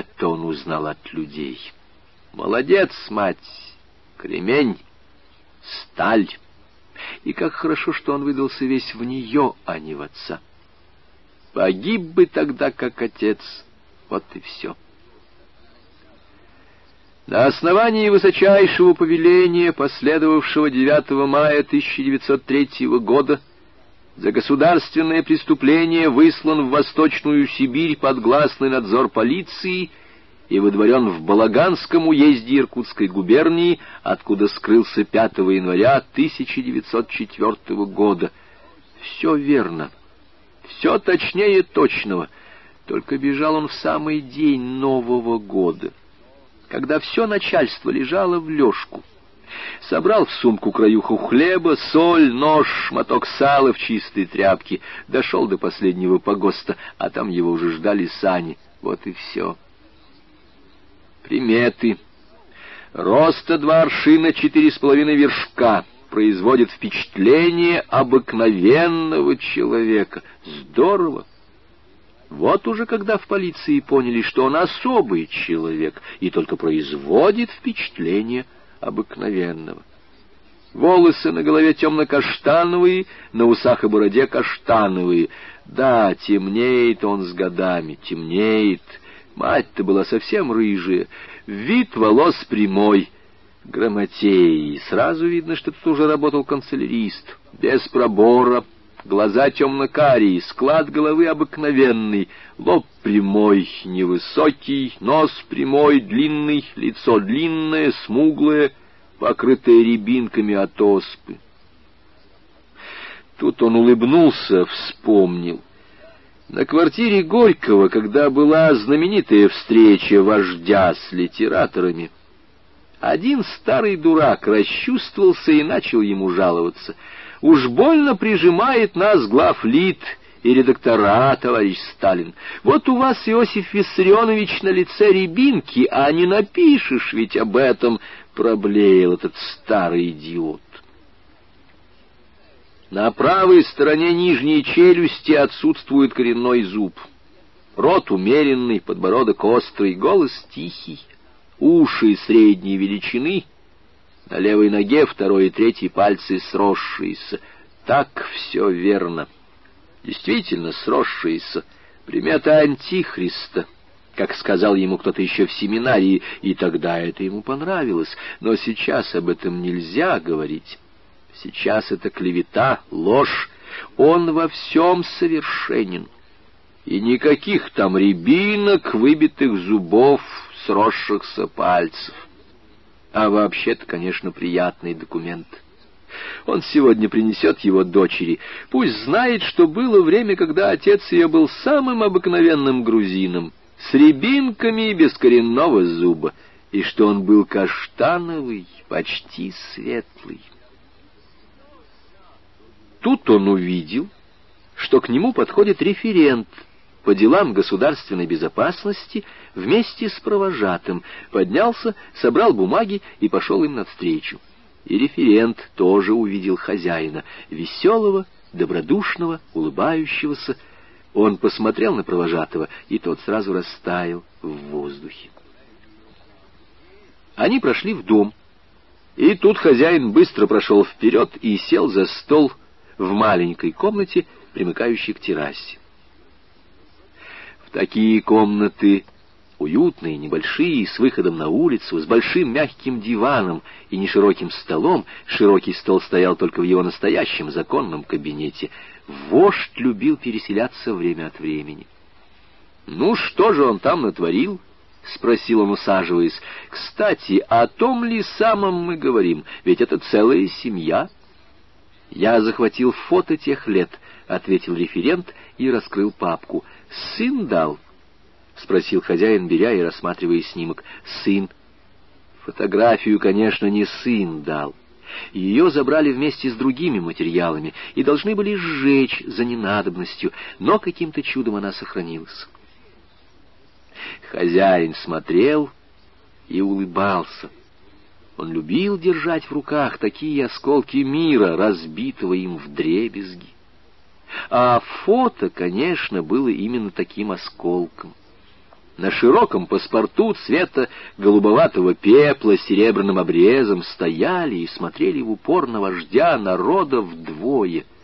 Это он узнал от людей. Молодец, мать, кремень, сталь. И как хорошо, что он выдался весь в нее, а не в отца. Погиб бы тогда, как отец. Вот и все. На основании высочайшего повеления, последовавшего 9 мая 1903 года, за государственное преступление выслан в Восточную Сибирь под гласный надзор полиции и выдворен в Балаганском уезде Иркутской губернии, откуда скрылся 5 января 1904 года. Все верно. Все точнее точного. Только бежал он в самый день Нового года, когда все начальство лежало в лёжку. Собрал в сумку краюху хлеба, соль, нож, моток сала в чистой тряпке. Дошел до последнего погоста, а там его уже ждали сани. Вот и все. Приметы. Роста два аршина, четыре с половиной вершка. Производит впечатление обыкновенного человека. Здорово. Вот уже когда в полиции поняли, что он особый человек и только производит впечатление обыкновенного. Волосы на голове темно-каштановые, на усах и бороде каштановые. Да, темнеет он с годами, темнеет. Мать-то была совсем рыжая, вид волос прямой, грамотей. Сразу видно, что тут уже работал канцелярист, без пробора, глаза темно-карие, склад головы обыкновенный, лоб прямой, невысокий, нос прямой, длинный, лицо длинное, смуглое, покрытое рябинками от оспы. Тут он улыбнулся, вспомнил. На квартире Горького, когда была знаменитая встреча вождя с литераторами, один старый дурак расчувствовался и начал ему жаловаться. «Уж больно прижимает нас главлит и редактора, товарищ Сталин. Вот у вас, Иосиф Виссарионович, на лице рябинки, а не напишешь ведь об этом», — проблеял этот старый идиот. На правой стороне нижней челюсти отсутствует коренной зуб. Рот умеренный, подбородок острый, голос тихий, уши средней величины, на левой ноге второй и третий пальцы сросшиеся. Так все верно. Действительно сросшиеся. Примета Антихриста как сказал ему кто-то еще в семинарии, и тогда это ему понравилось, но сейчас об этом нельзя говорить. Сейчас это клевета, ложь. Он во всем совершенен. И никаких там рябинок, выбитых зубов, сросшихся пальцев. А вообще-то, конечно, приятный документ. Он сегодня принесет его дочери. Пусть знает, что было время, когда отец ее был самым обыкновенным грузином, с рябинками и без коренного зуба, и что он был каштановый, почти светлый. Тут он увидел, что к нему подходит референт по делам государственной безопасности вместе с провожатым, поднялся, собрал бумаги и пошел им навстречу. И референт тоже увидел хозяина, веселого, добродушного, улыбающегося. Он посмотрел на провожатого, и тот сразу растаял в воздухе. Они прошли в дом, и тут хозяин быстро прошел вперед и сел за стол, в маленькой комнате, примыкающей к террасе. Такие комнаты, уютные, небольшие, с выходом на улицу, с большим мягким диваном и нешироким столом, широкий стол стоял только в его настоящем законном кабинете, вождь любил переселяться время от времени. «Ну, что же он там натворил?» — спросил он, усаживаясь. «Кстати, о том ли самом мы говорим? Ведь это целая семья». «Я захватил фото тех лет», — ответил референт и раскрыл папку. «Сын дал?» — спросил хозяин, беря и рассматривая снимок. «Сын». Фотографию, конечно, не сын дал. Ее забрали вместе с другими материалами и должны были сжечь за ненадобностью, но каким-то чудом она сохранилась. Хозяин смотрел и улыбался. Он любил держать в руках такие осколки мира, разбитого им в дребезги. А фото, конечно, было именно таким осколком. на широком паспорту цвета голубоватого пепла с серебряным обрезом стояли и смотрели в упор на вождя народа вдвое —